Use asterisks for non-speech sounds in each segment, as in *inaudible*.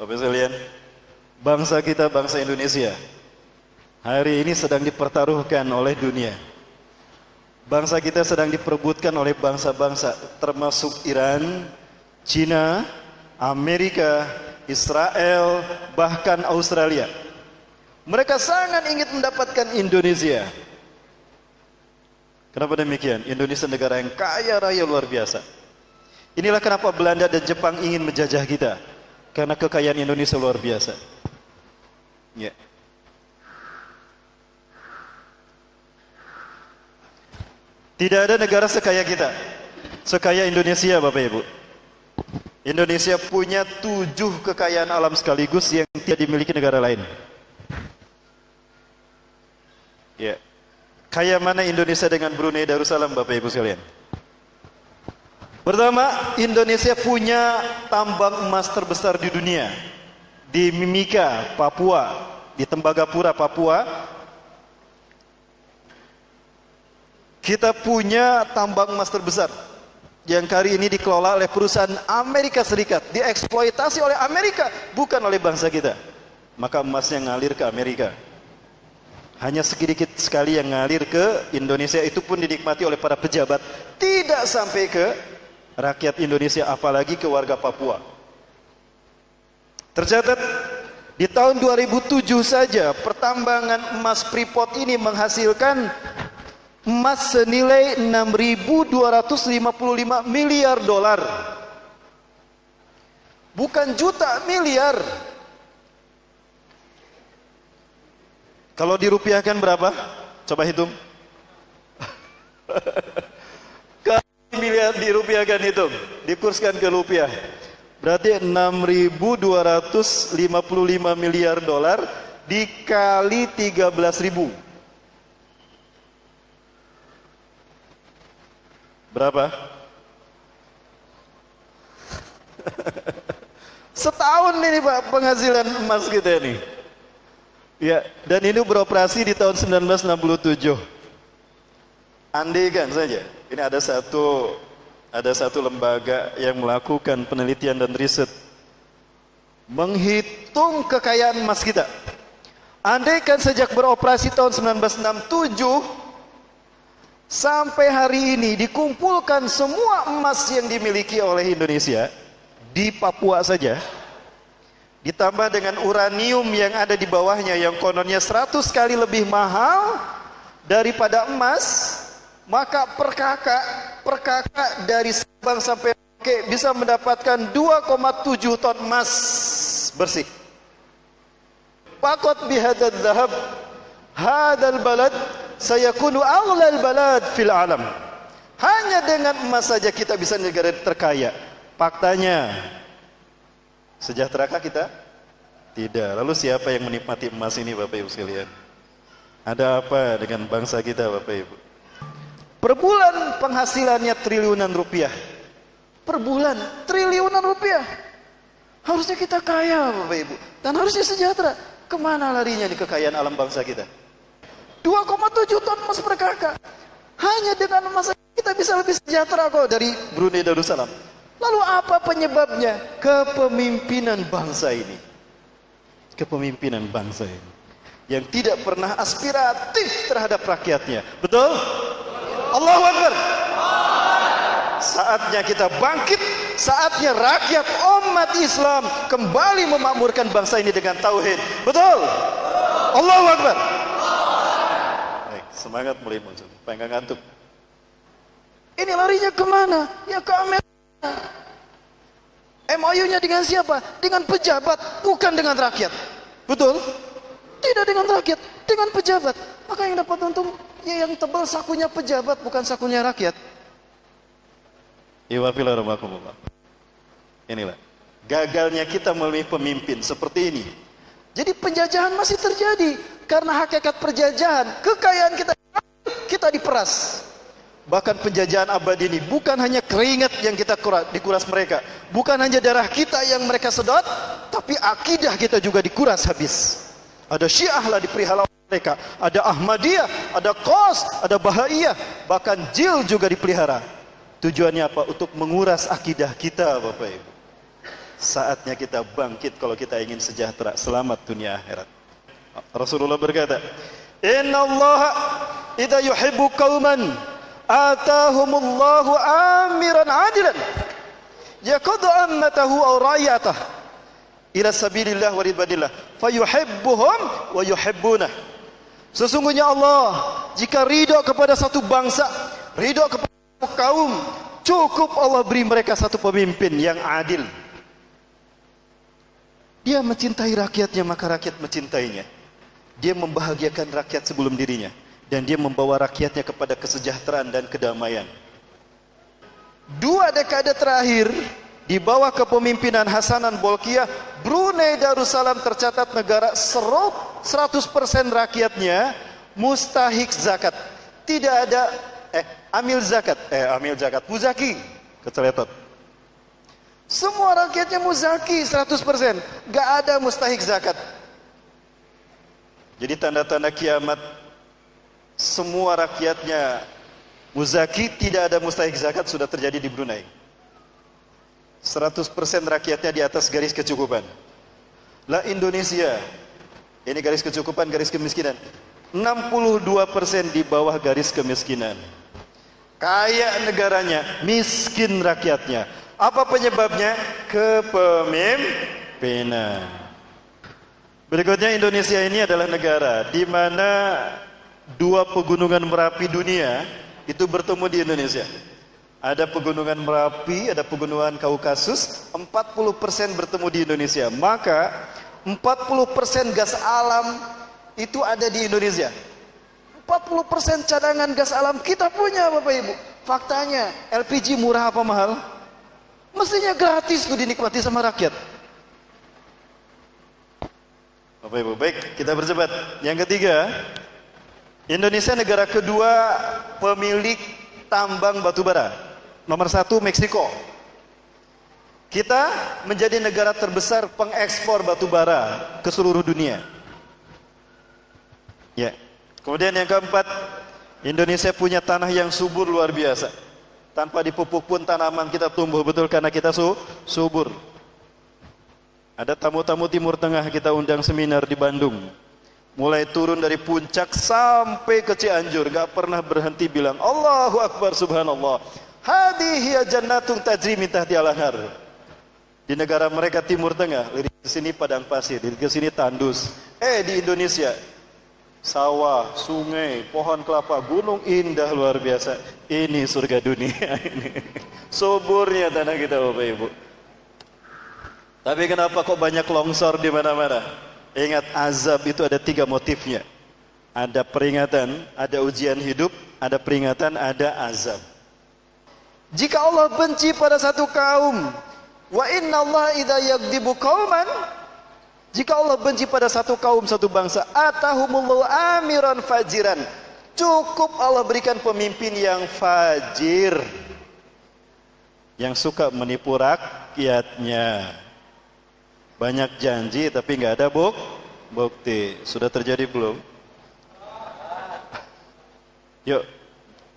Bapak sekalian, bangsa kita bangsa Indonesia hari ini sedang dipertaruhkan oleh dunia. Bangsa kita sedang diperebutkan oleh bangsa-bangsa termasuk Iran, Cina, Amerika, Israel, bahkan Australia. Mereka sangat ingin mendapatkan Indonesia. Kenapa demikian? Indonesia negara yang kaya raya luar biasa. Inilah kenapa Belanda dan Jepang ingin menjajah kita. Karena kekayaan Indonesia luar biasa. Ya. Tidak ada negara sekaya kita. Sekaya Indonesia Bapak Ibu. Indonesia punya tujuh kekayaan alam sekaligus yang tidak dimiliki negara lain. Ya. Kaya mana Indonesia dengan Brunei Darussalam Bapak Ibu sekalian? Pertama, Indonesia punya tambang emas terbesar di dunia. Di Mimika, Papua, di Tembagapura, Papua. Kita punya tambang emas terbesar yang kali ini dikelola oleh perusahaan Amerika Serikat, dieksploitasi oleh Amerika, bukan oleh bangsa kita. Maka emasnya ngalir ke Amerika. Hanya sedikit sekali yang ngalir ke Indonesia itu pun dinikmati oleh para pejabat, tidak sampai ke rakyat Indonesia apalagi ke warga Papua. Tercatat di tahun 2007 saja pertambangan emas Freeport ini menghasilkan emas senilai 6.255 miliar dolar. Bukan juta, miliar. Kalau dirupiahkan berapa? Coba hitung. *laughs* Miliar dirupiahkan hitung, dikurskan ke rupiah. Berarti 6.255 miliar dolar dikali 13.000. Berapa? *laughs* Setahun ini Pak penghasilan emas kita ini. Ya, dan ini beroperasi di tahun 1967. Andaikan saja, ini ada satu ada satu lembaga yang melakukan penelitian dan riset menghitung kekayaan emas kita. Andaikan sejak beroperasi tahun 1967 sampai hari ini dikumpulkan semua emas yang dimiliki oleh Indonesia di Papua saja ditambah dengan uranium yang ada di bawahnya yang kononnya 100 kali lebih mahal daripada emas maka per kakak per kakak dari Sabang sampai Merauke bisa mendapatkan 2,7 ton emas bersih pakot bihadad zahab hadal balad sayakunu aghlal balad fil alam hanya dengan emas saja kita bisa negara terkaya faktanya Sejahterakah kita? Tidak. Lalu siapa yang menikmati emas ini Bapak Ibu sekalian? Ada apa dengan bangsa kita Bapak Ibu? Per bulan penghasilannya triliunan rupiah. Per bulan triliunan rupiah. Harusnya kita kaya Bapak Ibu. Dan harusnya sejahtera. Ke mana larinya di kekayaan alam bangsa kita? 2,7 ton emas per kakak. Hanya dengan emas kita bisa lebih sejahtera kok dari Brunei Darussalam. Lalu apa penyebabnya? Kepemimpinan bangsa ini. Kepemimpinan bangsa ini. Yang tidak pernah aspiratif terhadap rakyatnya. Betul? Allahu Akbar. Saatnya kita bangkit. Saatnya rakyat umat Islam kembali memakmurkan bangsa ini dengan tauhid. Betul? Allahu Akbar. Baik, semangat mulai muncul. Pengen ngantuk. Ini larinya ke mana? Ya ke Amerika. MOU-nya dengan siapa? Dengan pejabat, bukan dengan rakyat. Betul? Tidak dengan rakyat, dengan pejabat. Maka yang dapat untung ya yang tebal sakunya pejabat, bukan sakunya rakyat. Inilah gagalnya kita memilih pemimpin seperti ini. Jadi penjajahan masih terjadi karena hakikat penjajahan, kekayaan kita kita diperas. Bahkan penjajahan abadi ini bukan hanya keringat yang kita kuras, dikuras mereka, bukan hanya darah kita yang mereka sedot, tapi akidah kita juga dikuras habis. Ada Syiah lah dipelihara mereka, ada Ahmadiyah, ada Qos, ada Bahaiyah, bahkan Jil juga dipelihara. Tujuannya apa? Untuk menguras akidah kita, Bapak Ibu. Saatnya kita bangkit kalau kita ingin sejahtera, selamat dunia akhirat. Rasulullah berkata, "Inna Allah idza yuhibbu qauman atahumullahu amiran adilan yaqadu ammatahu aw ra'yatah ila sabilillah wa ridwanillah fayuhibbuhum wa yuhibbunah." Sesungguhnya Allah jika ridho kepada satu bangsa, ridho kepada satu kaum, cukup Allah beri mereka satu pemimpin yang adil. Dia mencintai rakyatnya maka rakyat mencintainya. Dia membahagiakan rakyat sebelum dirinya dan dia membawa rakyatnya kepada kesejahteraan dan kedamaian. Dua dekade terakhir di bawah kepemimpinan Hasanan Bolkiah, Brunei Darussalam tercatat negara serot 100% rakyatnya mustahik zakat. Tidak ada eh amil zakat, eh amil zakat, muzaki, keceletot. Semua rakyatnya muzaki 100%, gak ada mustahik zakat. Jadi tanda-tanda kiamat semua rakyatnya muzaki tidak ada mustahik zakat sudah terjadi di Brunei. 100% rakyatnya di atas garis kecukupan. Lah Indonesia, ini garis kecukupan, garis kemiskinan. 62% di bawah garis kemiskinan. Kaya negaranya, miskin rakyatnya. Apa penyebabnya? Kepemimpinan. Berikutnya Indonesia ini adalah negara di mana dua pegunungan Merapi dunia itu bertemu di Indonesia. Ada pegunungan Merapi, ada pegunungan Kaukasus, 40% bertemu di Indonesia. Maka 40% gas alam itu ada di Indonesia. 40% cadangan gas alam kita punya Bapak Ibu. Faktanya LPG murah apa mahal? Mestinya gratis tuh dinikmati sama rakyat. Bapak Ibu, baik, kita bercepat. Yang ketiga, Indonesia negara kedua pemilik tambang batu bara. Nomor satu Meksiko. Kita menjadi negara terbesar pengekspor batu bara ke seluruh dunia. Ya. Kemudian yang keempat, Indonesia punya tanah yang subur luar biasa. Tanpa dipupuk pun tanaman kita tumbuh betul karena kita su subur. Ada tamu-tamu Timur Tengah kita undang seminar di Bandung. Mulai turun dari puncak sampai ke Cianjur, gak pernah berhenti bilang Allahu Akbar Subhanallah. Hadihi jannatun tajri min tahtiha Di negara mereka Timur Tengah, lirik ke sini padang pasir, lirik ke sini tandus. Eh di Indonesia sawah, sungai, pohon kelapa, gunung indah luar biasa. Ini surga dunia *laughs* ini. Suburnya tanah kita Bapak Ibu. Tapi kenapa kok banyak longsor di mana-mana? Ingat azab itu ada tiga motifnya. Ada peringatan, ada ujian hidup, ada peringatan, ada azab. Jika Allah benci pada satu kaum, wa inna Allah idza yaghdibu qauman jika Allah benci pada satu kaum, satu bangsa, atahumullahu amiran fajiran. Cukup Allah berikan pemimpin yang fajir. Yang suka menipu rakyatnya. Banyak janji tapi nggak ada buk bukti. Sudah terjadi belum? Yuk,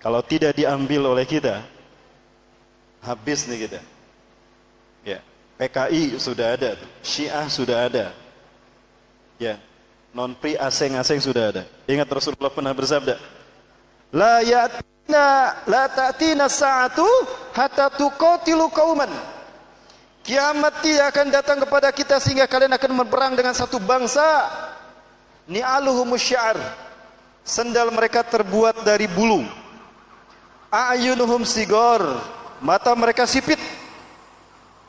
kalau tidak diambil oleh kita, habis nih kita. Ya, PKI sudah ada, Syiah sudah ada, Ya. Non pri asing-asing sudah ada. Ingat Rasulullah pernah bersabda, "La yatina la ta'tina sa'atu hatta tuqatilu qauman." Kiamat tidak akan datang kepada kita sehingga kalian akan berperang dengan satu bangsa. Ni'aluhum syar. Sendal mereka terbuat dari bulu. A'yunuhum sigor. Mata mereka sipit.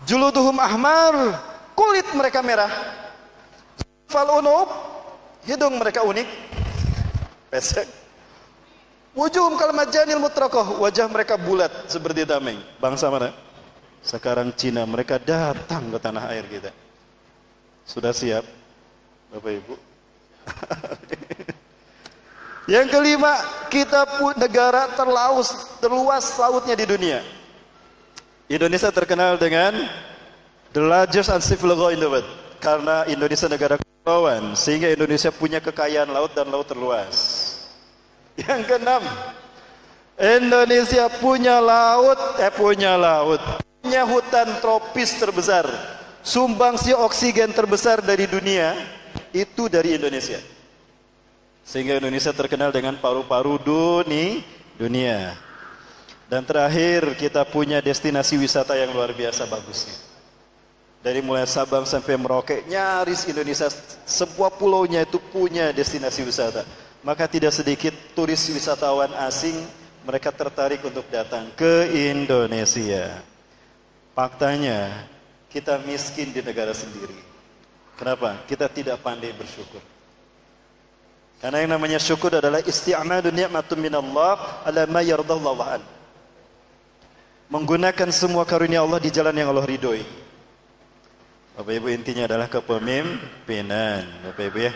Juluduhum ahmar. Kulit mereka merah Fal unub, hidung mereka unik, pesek. Wujum kalmajanil mutrakoh, wajah mereka bulat seperti tameng. Bangsa mana? Sekarang Cina, mereka datang ke tanah air kita. Sudah siap, Bapak Ibu? *laughs* Yang kelima, kita pun negara terlaus, terluas lautnya di dunia. Indonesia terkenal dengan the largest uncivil law in the world karena Indonesia negara kepulauan sehingga Indonesia punya kekayaan laut dan laut terluas. Yang keenam, Indonesia punya laut, eh punya laut, punya hutan tropis terbesar. sumbangsi oksigen terbesar dari dunia itu dari Indonesia. Sehingga Indonesia terkenal dengan paru-paru duni dunia. Dan terakhir kita punya destinasi wisata yang luar biasa bagusnya. Dari mulai Sabang sampai Merauke nyaris Indonesia sebuah pulaunya itu punya destinasi wisata. Maka tidak sedikit turis wisatawan asing mereka tertarik untuk datang ke Indonesia. Faktanya kita miskin di negara sendiri. Kenapa? Kita tidak pandai bersyukur. Karena yang namanya syukur adalah isti'amadu ni'matun minallah ala ma yardallahu an. Menggunakan semua karunia Allah di jalan yang Allah ridhoi. Bapak Ibu intinya adalah kepemimpinan. Bapak Ibu ya.